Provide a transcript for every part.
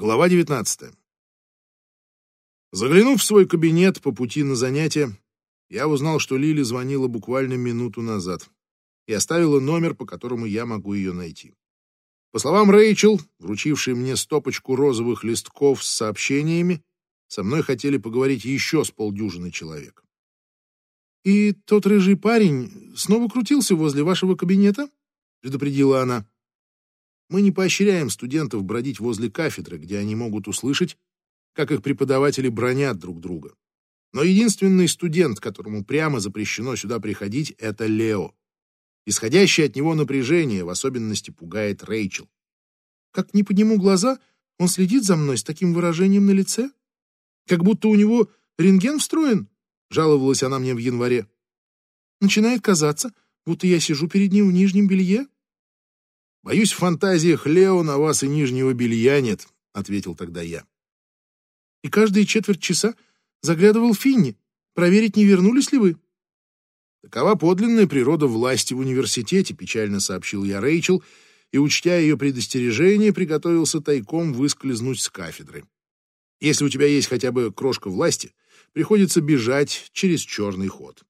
Глава 19. Заглянув в свой кабинет по пути на занятия, я узнал, что Лили звонила буквально минуту назад и оставила номер, по которому я могу ее найти. По словам Рэйчел, вручившей мне стопочку розовых листков с сообщениями, со мной хотели поговорить еще с полдюжины человек. «И тот рыжий парень снова крутился возле вашего кабинета?» — предупредила она. Мы не поощряем студентов бродить возле кафедры, где они могут услышать, как их преподаватели бронят друг друга. Но единственный студент, которому прямо запрещено сюда приходить, это Лео. Исходящее от него напряжение в особенности пугает Рэйчел. Как не подниму глаза, он следит за мной с таким выражением на лице. Как будто у него рентген встроен, жаловалась она мне в январе. Начинает казаться, будто я сижу перед ним в нижнем белье. Боюсь, в фантазиях Лео на вас и нижнего белья нет, ответил тогда я. И каждые четверть часа заглядывал Финни, проверить, не вернулись ли вы. Такова подлинная природа власти в университете, печально сообщил я Рэйчел, и, учтя ее предостережение, приготовился тайком выскользнуть с кафедры. Если у тебя есть хотя бы крошка власти, приходится бежать через черный ход.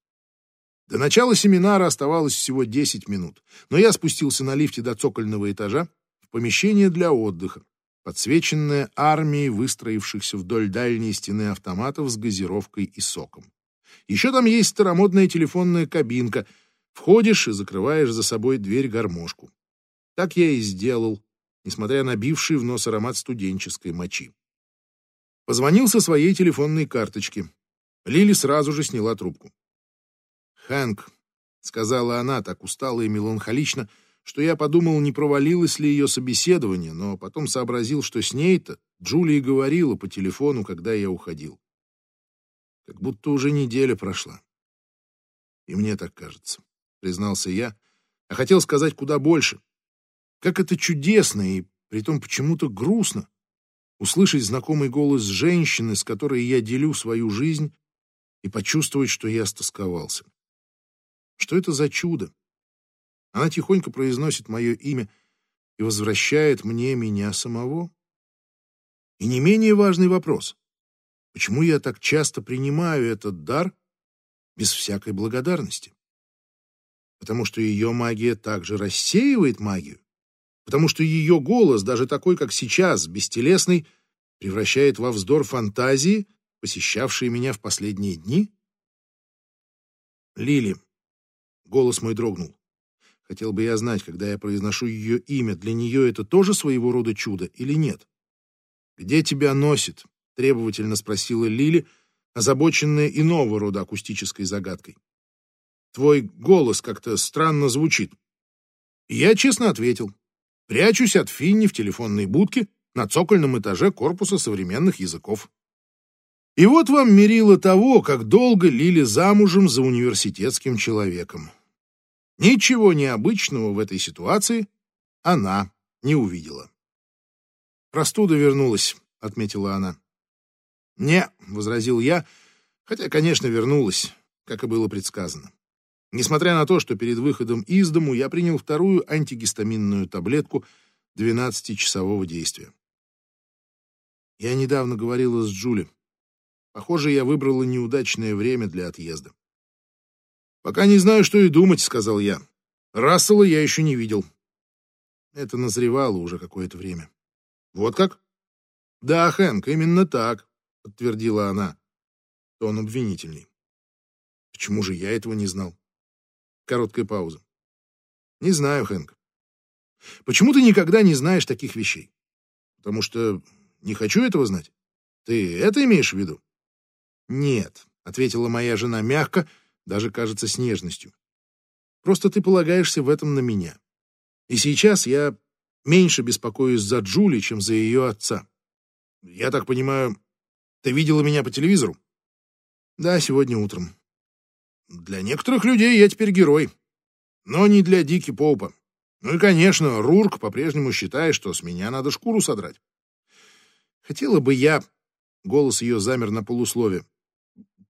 До начала семинара оставалось всего 10 минут, но я спустился на лифте до цокольного этажа в помещение для отдыха, подсвеченное армией выстроившихся вдоль дальней стены автоматов с газировкой и соком. Еще там есть старомодная телефонная кабинка. Входишь и закрываешь за собой дверь-гармошку. Так я и сделал, несмотря на бивший в нос аромат студенческой мочи. Позвонил со своей телефонной карточки. Лили сразу же сняла трубку. «Хэнк», — сказала она так устало и меланхолично, что я подумал, не провалилось ли ее собеседование, но потом сообразил, что с ней-то Джулия говорила по телефону, когда я уходил. Как будто уже неделя прошла. И мне так кажется, признался я, а хотел сказать куда больше. Как это чудесно и притом почему-то грустно услышать знакомый голос женщины, с которой я делю свою жизнь, и почувствовать, что я стосковался. Что это за чудо? Она тихонько произносит мое имя и возвращает мне меня самого. И не менее важный вопрос. Почему я так часто принимаю этот дар без всякой благодарности? Потому что ее магия также рассеивает магию? Потому что ее голос, даже такой, как сейчас, бестелесный, превращает во вздор фантазии, посещавшие меня в последние дни? Лили, Голос мой дрогнул. Хотел бы я знать, когда я произношу ее имя, для нее это тоже своего рода чудо или нет? «Где тебя носит?» — требовательно спросила Лили, озабоченная иного рода акустической загадкой. «Твой голос как-то странно звучит». И я честно ответил. «Прячусь от Финни в телефонной будке на цокольном этаже корпуса современных языков». И вот вам мерило того, как долго Лили замужем за университетским человеком. Ничего необычного в этой ситуации она не увидела. «Простуда вернулась», — отметила она. «Не», — возразил я, хотя, конечно, вернулась, как и было предсказано. Несмотря на то, что перед выходом из дому я принял вторую антигистаминную таблетку 12-часового действия. Я недавно говорила с Джули. Похоже, я выбрала неудачное время для отъезда. «Пока не знаю, что и думать», — сказал я. «Рассела я еще не видел». Это назревало уже какое-то время. «Вот как?» «Да, Хэнк, именно так», — подтвердила она. Тон обвинительный. «Почему же я этого не знал?» Короткая пауза. «Не знаю, Хэнк. Почему ты никогда не знаешь таких вещей? Потому что не хочу этого знать? Ты это имеешь в виду?» «Нет», — ответила моя жена мягко, — даже, кажется, с нежностью. Просто ты полагаешься в этом на меня. И сейчас я меньше беспокоюсь за Джули, чем за ее отца. Я так понимаю, ты видела меня по телевизору? Да, сегодня утром. Для некоторых людей я теперь герой, но не для Дики Поупа. Ну и, конечно, Рурк по-прежнему считает, что с меня надо шкуру содрать. Хотела бы я... Голос ее замер на полуслове.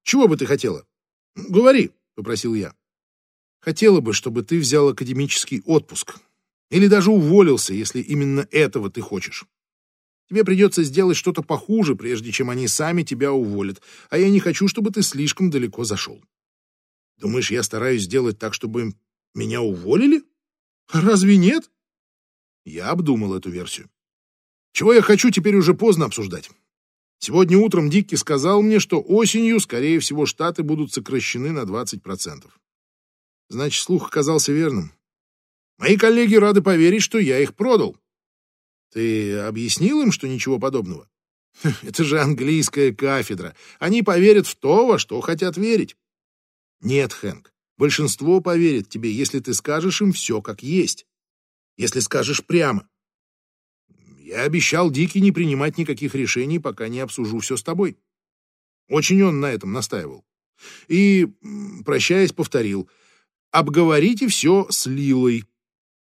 Чего бы ты хотела? «Говори», — попросил я. «Хотела бы, чтобы ты взял академический отпуск. Или даже уволился, если именно этого ты хочешь. Тебе придется сделать что-то похуже, прежде чем они сами тебя уволят, а я не хочу, чтобы ты слишком далеко зашел. Думаешь, я стараюсь сделать так, чтобы меня уволили? Разве нет? Я обдумал эту версию. Чего я хочу, теперь уже поздно обсуждать. Сегодня утром Дикки сказал мне, что осенью, скорее всего, штаты будут сокращены на 20%. Значит, слух оказался верным. Мои коллеги рады поверить, что я их продал. Ты объяснил им, что ничего подобного? Это же английская кафедра. Они поверят в то, во что хотят верить. Нет, Хэнк, большинство поверит тебе, если ты скажешь им все как есть. Если скажешь прямо. Я обещал Дики не принимать никаких решений, пока не обсужу все с тобой. Очень он на этом настаивал. И, прощаясь, повторил. Обговорите все с Лилой.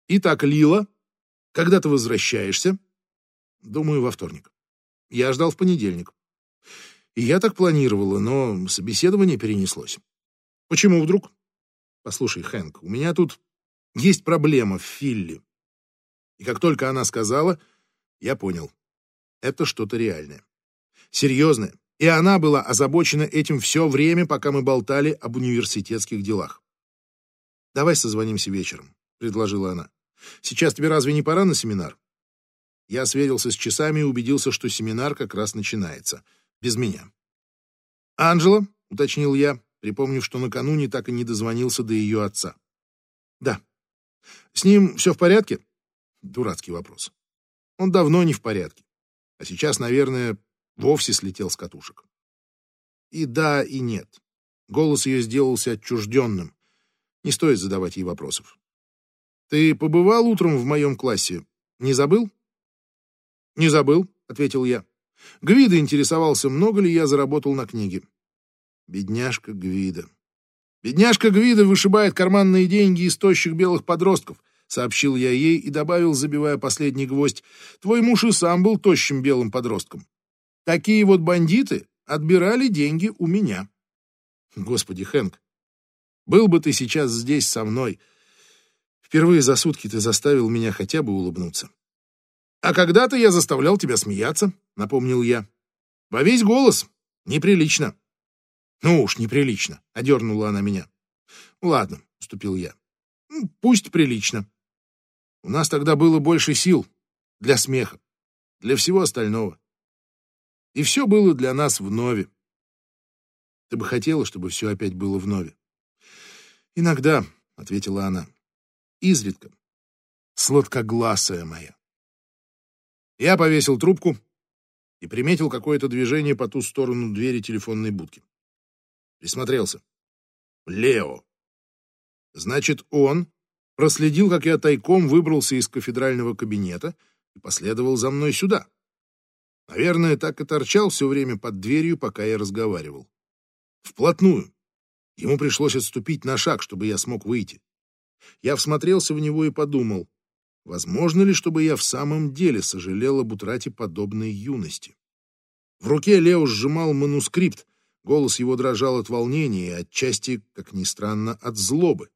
Итак, Лила, когда ты возвращаешься? Думаю, во вторник. Я ждал в понедельник. И я так планировала, но собеседование перенеслось. Почему вдруг? Послушай, Хэнк, у меня тут есть проблема в Филли. И как только она сказала, я понял. Это что-то реальное. Серьезное. И она была озабочена этим все время, пока мы болтали об университетских делах. «Давай созвонимся вечером», — предложила она. «Сейчас тебе разве не пора на семинар?» Я сверился с часами и убедился, что семинар как раз начинается. Без меня. «Анжела?» — уточнил я, припомнив, что накануне так и не дозвонился до ее отца. «Да». «С ним все в порядке?» Дурацкий вопрос. Он давно не в порядке. А сейчас, наверное, вовсе слетел с катушек. И да, и нет. Голос ее сделался отчужденным. Не стоит задавать ей вопросов. «Ты побывал утром в моем классе? Не забыл?» «Не забыл», — ответил я. Гвида интересовался, много ли я заработал на книге. Бедняжка Гвида. Бедняжка Гвида вышибает карманные деньги из тощих белых подростков —— сообщил я ей и добавил, забивая последний гвоздь. «Твой муж и сам был тощим белым подростком. Такие вот бандиты отбирали деньги у меня». «Господи, Хэнк, был бы ты сейчас здесь со мной. Впервые за сутки ты заставил меня хотя бы улыбнуться». «А когда-то я заставлял тебя смеяться», — напомнил я. «Во весь голос. Неприлично». «Ну уж, неприлично», — одернула она меня. «Ладно», — уступил я. «Пусть прилично». У нас тогда было больше сил для смеха, для всего остального. И все было для нас вновь. Ты бы хотела, чтобы все опять было вновь? Иногда, — ответила она, — изредка. Сладкогласая моя. Я повесил трубку и приметил какое-то движение по ту сторону двери телефонной будки. Присмотрелся. Лео. Значит, он проследил, как я тайком выбрался из кафедрального кабинета и последовал за мной сюда. Наверное, так и торчал все время под дверью, пока я разговаривал. Вплотную. Ему пришлось отступить на шаг, чтобы я смог выйти. Я всмотрелся в него и подумал, возможно ли, чтобы я в самом деле сожалел об утрате подобной юности. В руке Лео сжимал манускрипт, голос его дрожал от волнения и отчасти, как ни странно, от злобы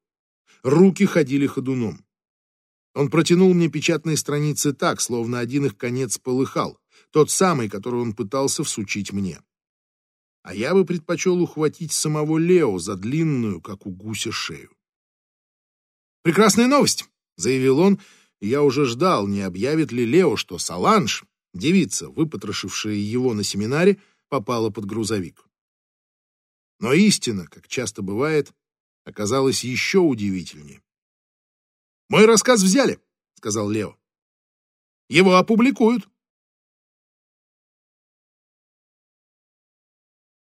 руки ходили ходуном. Он протянул мне печатные страницы так, словно один их конец полыхал, тот самый, который он пытался всучить мне. А я бы предпочел ухватить самого Лео за длинную, как у гуся, шею. «Прекрасная новость!» — заявил он, и я уже ждал, не объявит ли Лео, что Саланж, девица, выпотрошившая его на семинаре, попала под грузовик. Но истина, как часто бывает, оказалось еще удивительнее. «Мой рассказ взяли», — сказал Лео. «Его опубликуют.